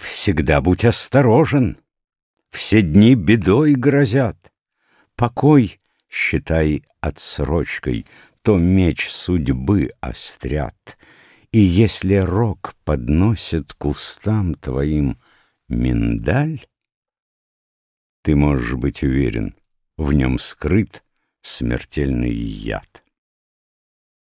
Всегда будь осторожен, все дни бедой грозят. Покой считай отсрочкой, то меч судьбы острят. И если рок подносит к устам твоим миндаль, ты можешь быть уверен, в нем скрыт смертельный яд.